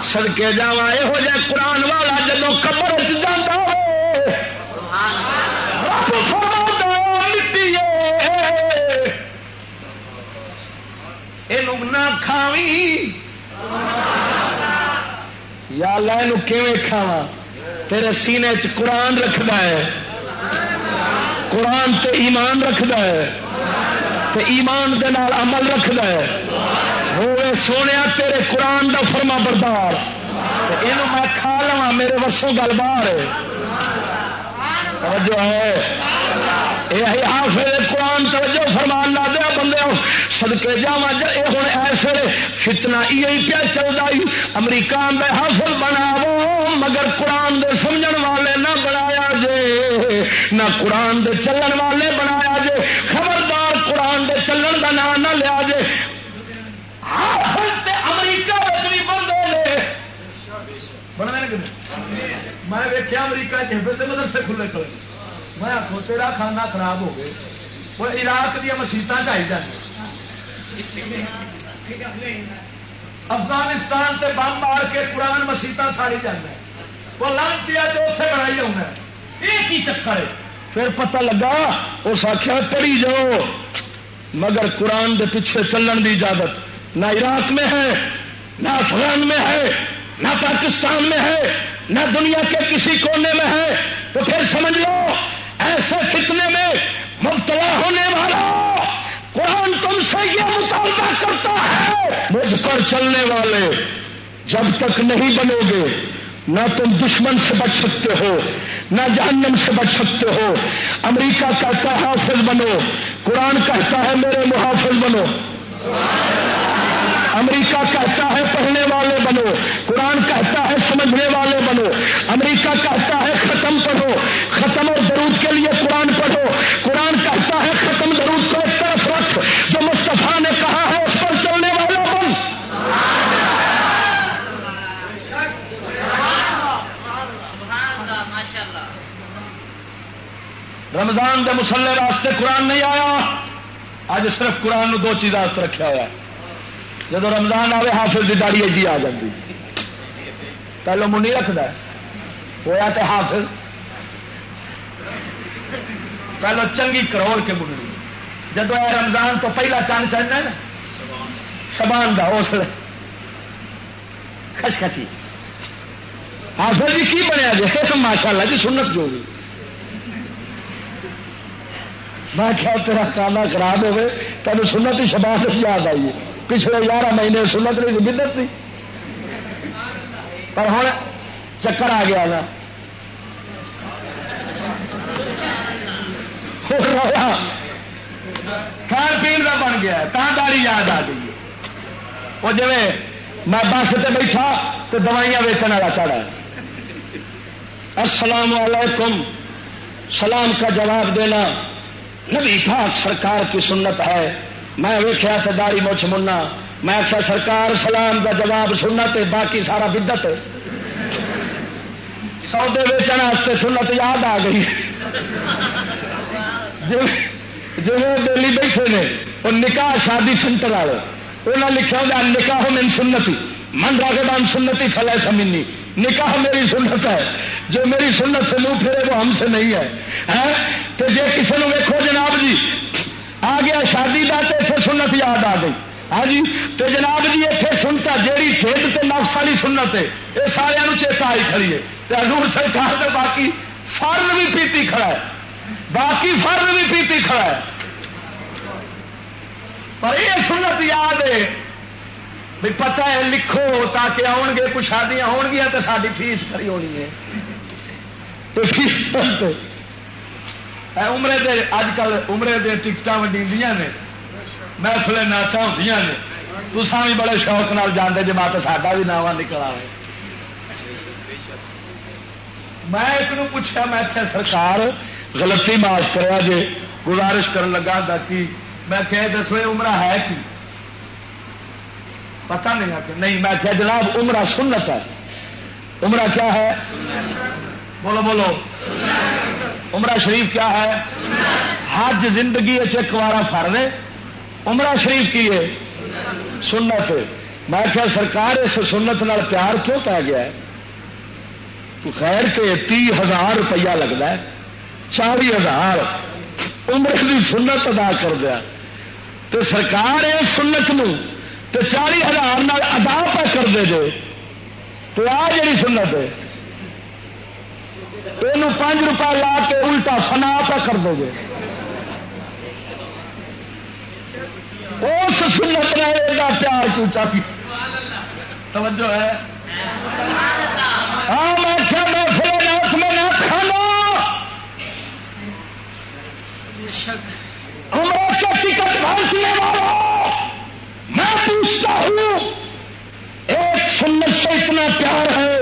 سڑکے جا یہو جہ قرآن والا جدو قبر نہ کھاوی۔ یا لائن کھاوا تیرے سینے چ قرآن رکھتا ہے۔ قرآن تے ایمان رکھتا ہے۔ تے ایمان دے نال عمل رکھتا ہے۔ ہوئے سونے تیرے قرآن دا فرما بردار۔ یہ میں کھا لوا میرے وسوں گل باہر توجہ ہے۔ یہ حافظ قرآن، توجہ فرمان لا دیا بندے سدکے جا یہ ہوں ایسے فتنا یہ پیا چلتا ہی امریکہ میں حافظ بناو مگر قرآن دے سمجھ والے نہ بنایا جے۔ نہ قرآن دے چلن والے بنایا جے۔ خبردار قرآن دے چلن کا نام نہ لیا جے حافظ امریکہ بھی بندے میں ویکیا امریکہ چلتے مدرسے کھلے کھلے میں آخو تیرا کھانا خراب ہو گئے وہ عراق دیا مسیطا چاہی جانے افغانستان سے بم مار کے قرآن مسیطا ساری جانا وہ لن پیا تو اتنے بنائی آنا یہ کی چکر ہے؟ پھر پتہ لگا، اس آخیا پڑھی جاؤ۔ مگر قرآن دے پیچھے چلن کی اجازت۔ نہ عراق میں ہے، نہ افغان میں ہے۔ نہ پاکستان میں ہے، نہ دنیا کے کسی کونے میں ہے۔ تو پھر سمجھ لو، ایسے فتنے میں مبتلا ہونے والا قرآن تم سے یہ مطالبہ کرتا ہے، مجھ پر چلنے والے جب تک نہیں بنو گے، نہ تم دشمن سے بچ سکتے ہو، نہ جہنم سے بچ سکتے ہو۔ امریکہ کہتا ہے، حافظ بنو۔ قرآن کہتا ہے، میرے محافظ بنو۔ امریکہ کہتا ہے پڑھنے والے بنو، قرآن کہتا ہے سمجھنے والے بنو، امریکہ کہتا ہے ختم پڑھو، ختم اور درود کے لیے قرآن پڑھو۔ قرآن کہتا ہے ختم درود کو ایک طرف رکھ، جو مصطفیٰ نے کہا ہے اس پر چلنے والا بن۔ رمضان کے مسلے راستے قرآن نہیں آیا اج صرف قرآن دو چیز رکھا ہوا ہے جب رمضان آئے حافظ کی داڑی ایڈی آ جاتی پہلو منی رکھد ہوا تو حافظ۔ پہلو چنگی کروڑ کے منڈی جب رمضان تو پہلا چند چڑھنا نا، شبان کا اس خشخشی۔ حافظ جی کی بنیا جی؟ ماشاء اللہ جی سنت جو بھی۔ میں کیا تیرا کانا خراب ہوگی تین سنت ہی شبان یاد آئیے پچھلے گیارہ مہینے سنت رہی بدت سی۔ پر ہوں چکر آ گیا نا۔ کھان پی کا بن گیا داری یاد آ گئی وہ جی میں بس سے بیٹھا تو دوائیاں ویچن والا چڑھا السلام علیکم۔ سلام کا جواب دینا۔ نبی پاک سرکار کی سنت ہے۔ میں ویخیا تو داڑی مچھ منا۔ میں آخیا سرکار سلام کا جواب سننا تے باقی سارا بدت سودے ویچن واسطے سنت یاد آ گئی۔ جی دلی بیٹھے نے، وہ نکاح شادی سینٹر والے۔ انہیں لکھا ہوا نکاح من سنتی۔ من راگے بان سنتی، فلا سمنی۔ نکاح میری سنت ہے۔ جو میری سنت سے منہ پھرے وہ ہم سے نہیں ہے۔ تو جی کسی نے ویکو جناب جی آ گیا شادی کا تو اتنے سنت یاد آ گئی۔ ہاں جی تو جناب جی اتنے سنتا جیڑی ٹھنڈ تے نفس والی سنت ہے یہ سارا چیتا آئی کھڑی ہے۔ حضور سرکار تو باقی فرن بھی پیتی کھڑا ہے۔ باقی فرن بھی پیتی کھڑا ہے۔ پر یہ سنت یاد ہے بھی پتہ ہے، لکھو تاکہ آؤ گے، کچھ شادیاں ہون گیا تو ساری فیس کھڑی ہونی ہے۔ تو فیس عمرے دے اج کل عمرے دے ٹکٹ ونڈی نے محفل نعت ہوں نے۔ تسان بھی بڑے شوق نال جانے جی مات ساڈا بھی ناوا نکل آئے میں ایک پوچھا میں کیا سرکار غلطی معاف کرا جی گزارش کرن لگا کہ میں کہ دسو عمرہ ہے کی؟ پتا نہیں آ نہیں، میں کیا جناب، عمرہ سنت ہے۔ عمرہ کیا ہے؟ بولو بولو۔ عمرہ شریف کیا ہے؟ حج زندگی ایک بار فر دے عمرہ شریف کی ہے؟ سنت۔ میں کیا سرکار اس سنت نال پیار کیوں پی گیا ہے؟ خیر کے تی ہزار روپیہ لگتا ہے۔ چالی ہزار۔ عمر کی سنت ادا کر دیا۔ تو سرکار اس سنت نو تو چالی ہزار ادا پہ کر دے جو تو آ جی سنت ہے یہ پانچ روپیہ لا کے الٹا فنا پہ کر دو گے۔ اس سنت نے گا پیار کیوں چاہیے توجہ ہے۔ ہاں میں کیا میں پھر رات میں نہ کھانا۔ ہمارا کا ٹکٹ بھارتی والا میں پوچھتا ہوں، ایک سنت سے اتنا پیار ہے۔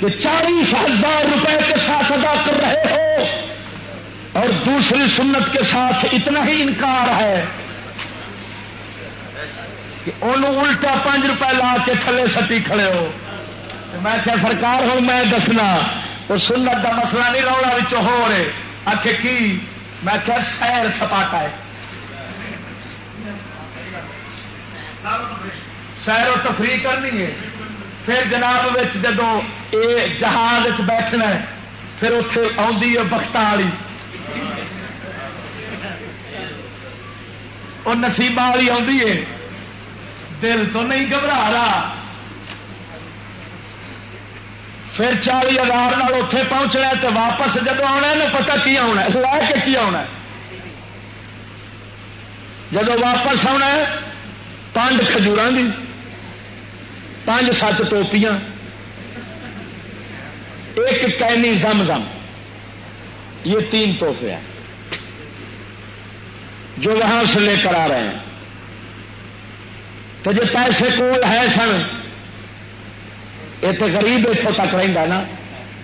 کہ چالیس ہزار روپے کے ساتھ ادا کر رہے ہو اور دوسری سنت کے ساتھ اتنا ہی انکار ہے کہ انہوں الٹا پانچ روپے لا کے تھلے سٹی کھڑے ہو۔ میں کیا سرکار ہوں، میں دسنا اور سنت کا مسئلہ نہیں رہا بچوں ہو رہے۔ آخر کی؟ میں کیا سیر سپاٹا ہے۔ سیر و تفریح کرنی ہے۔ پھر جناب جدو یہ جہاز بیٹھنا ہے، پھر اتے آدھی ہے بخت والی وہ نسیبہ والی آدھی ہے۔ دل تو نہیں گھبرا رہا۔ پھر چالی ہزار اتے پہنچنا تو واپس جب آنا نا پتا کی آنا لا کے کی آنا جب واپس آنا پانچ کھجور کی پانچ سات ٹوپیاں، ایک کینی زم زم، یہ تین تحفے ہیں، جو وہاں سے لے کر آ رہے ہیں۔ تو جو پیسے کول ہے سن، یہ تو غریب اتوں تک رہتا نا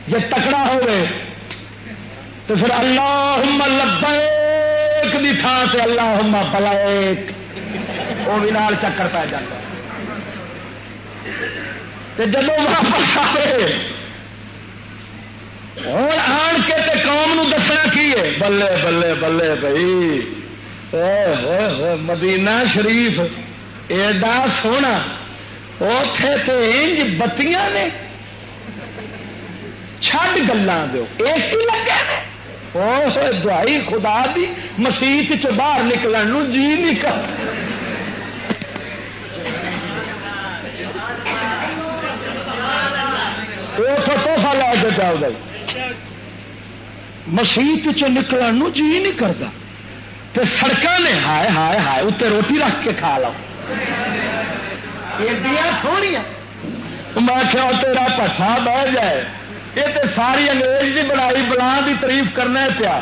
جی تکڑا ہوئے تو پھر اللہ لبیک دی تھان سے اللہ بلائک وہ بھی نال چکر پی جاتا جب واپس آئے ہوں آن کے تے قوم نو دسنا کی ہے؟ بلے بلے بلے بھائی۔ مدینہ شریف، ایڈا سونا۔ اتے تو انج بتیاں نے۔ چھڈ گلان دو اے لگے دعائی خدا دی مسیت چ باہر نکلن جی نکل توحفہ لا کے جاؤ گئی مسیت چ نکلن جی نہیں کرتا تو سڑک نے ہائے ہائے ہائے اتنے روٹی رکھ کے کھا لو سویا میں کیا تیرا پٹھا بہ جائے یہ تو ساری انگریز کی بڑائی بلا کی تعریف کرنا پیا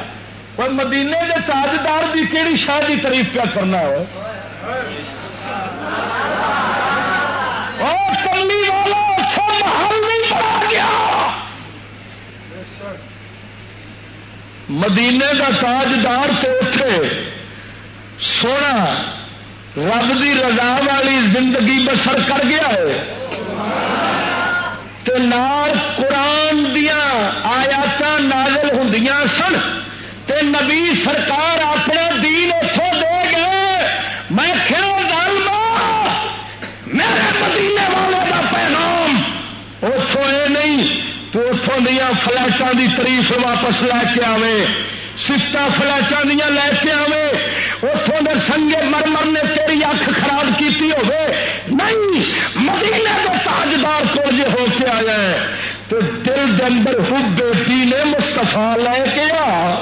اور مدینے کے تاجدار کی کہڑی شاہ کی تعریف کیا کرنا ہو کملی والا محل نہیں بنا گیا مدینے کا تاجدار تو اٹھے سونا رب دی رضا والی زندگی بسر کر گیا ہے۔ تے نال قرآن دیا آیات نازل ہوں سن۔ تے نبی سرکار اپنا دین اتوں دے گئے۔ میں میرے مدینے والے کا پیغام اتوں یہ نہیں۔ دیا فلائٹوں دی تریف واپس لے کے آوے۔ سفت فلائٹوں دیا لے کے آوے۔ اتوں کے سنگے مرمر نے تیری اکھ خراب کی نہیں، مدینے کے تاجدار کو جی ہو کے آیا ہے۔ تو دل کے اندر حب بیٹی نے مستفا لے کے آ۔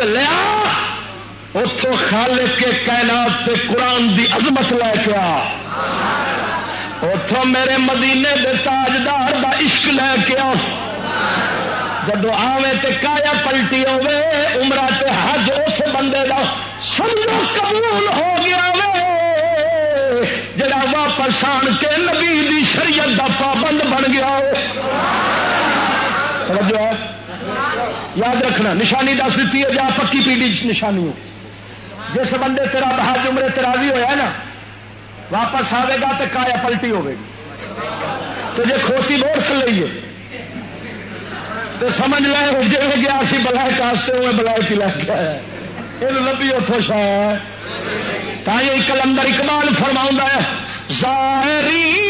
چلیا اتوں خالق کے کائنات تے قرآن دی عظمت لے کے آ۔ اتوں میرے مدینے دے تاجدار دا عشق لے کے آ۔ جب آوے تے کایا پلٹی ہوے عمرہ تے حج اس بندے دا سمجھو قبول ہو گیا وے۔ جڑا واپس آن کے نبی دی شریعت دا پابند بن گیا ہو یاد رکھنا، نشانی دس دیتی ہے، جا پکی پیڑی نشانی ہو جس بندے تیرا بہاد عمرے تراضی ہوا نا، واپس آئے گا تو کایا پلٹی ہوگی تو جی کھوتی بوڑھ کر لیے تو سمجھ لے جی گیا سی بلائے کاستے ہوئے بلائے کی لگ گیا یہ لبھی اتو شا تھی کلندر اقبال فرما ہے زائرین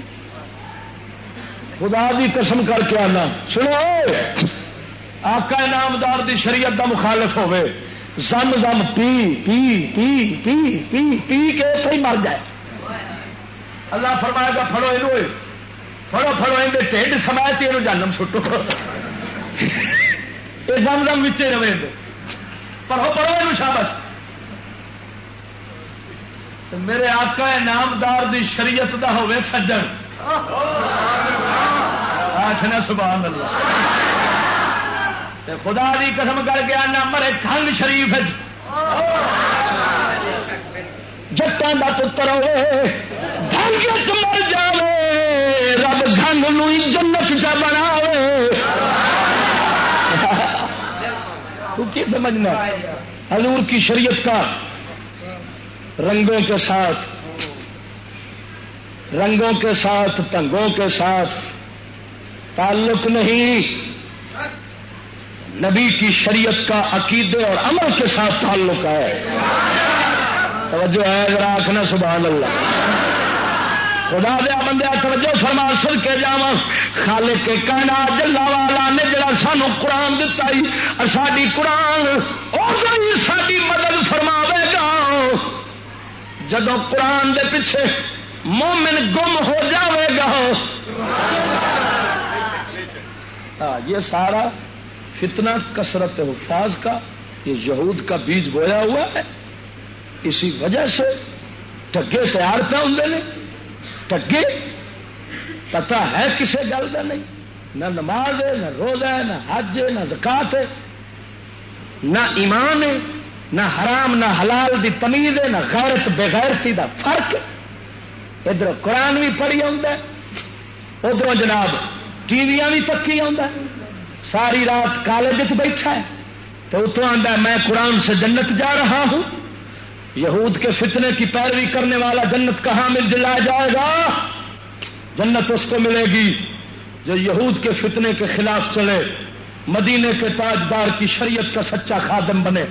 خدا بھی قسم کر کے آنا۔ سنو۔ آقا نامدار دی شریعت دا مخالف ہوئے۔ زم زم پی پی پی پی پی پی کے ہی مر جائے۔ اللہ فرمائے گا فڑو یہ فڑو فڑو یہ ٹھنڈ سمایت یہ جانم سٹو۔ یہ زم زم بچے رہے پڑھو پڑھو یہ شابت۔ میرے آقا نامدار دی شریعت دا ہوے سجن۔ آخنا سبحان اللہ۔ خدا دی قسم کر کے آنا، مرے کنگ شریف جٹان کا پتر ہوئے گنگ مر جائے رب گنگ جنت چ بنا سمجھنا؟ حضور کی شریعت کا رنگوں کے ساتھ رنگوں کے ساتھ ٹنگوں کے ساتھ۔ تعلق نہیں۔ نبی کی شریعت کا عقیدے اور عمل کے ساتھ تعلق ہے۔ توجہ ہے، ذرا آخنا سبحان اللہ۔ خدا دیا بندے، توجہ فرما، سر کے جا خالے کے کہنا جلا والا نے جڑا سانو قرآن دتا ساری قرآن ساری مدد فرماوے گا۔ جدو قرآن دے پیچھے مومن گم ہو جاوے گا۔ یہ سارا فتنا کثرت حفاظ کا، یہ یہود کا بیج بویا ہوا ہے۔ اسی وجہ سے ٹگے تیار پہ ہوں ٹگے پتا ہے کسے گل کا نہیں۔ نہ نماز ہے، نہ روزہ ہے، نہ حج ہے، نہ زکات ہے۔ نہ ایمان ہے، نہ حرام، نہ حلال دی تمیز ہے، نہ غیرت بغیرتی دا فرق ہے۔ ادھر قرآن بھی پڑھی ادھر جناب ٹی وی بھی پکی آ ساری رات کالج بیٹھا ہے تو اتوں آتا میں قرآن سے جنت جا رہا ہوں۔ یہود کے فتنے کی پیروی کرنے والا جنت کہاں مل جلا جائے گا؟ جنت اس کو ملے گی جو یہود کے فتنے کے خلاف چلے، مدینے کے تاجدار کی شریعت کا سچا خادم بنے۔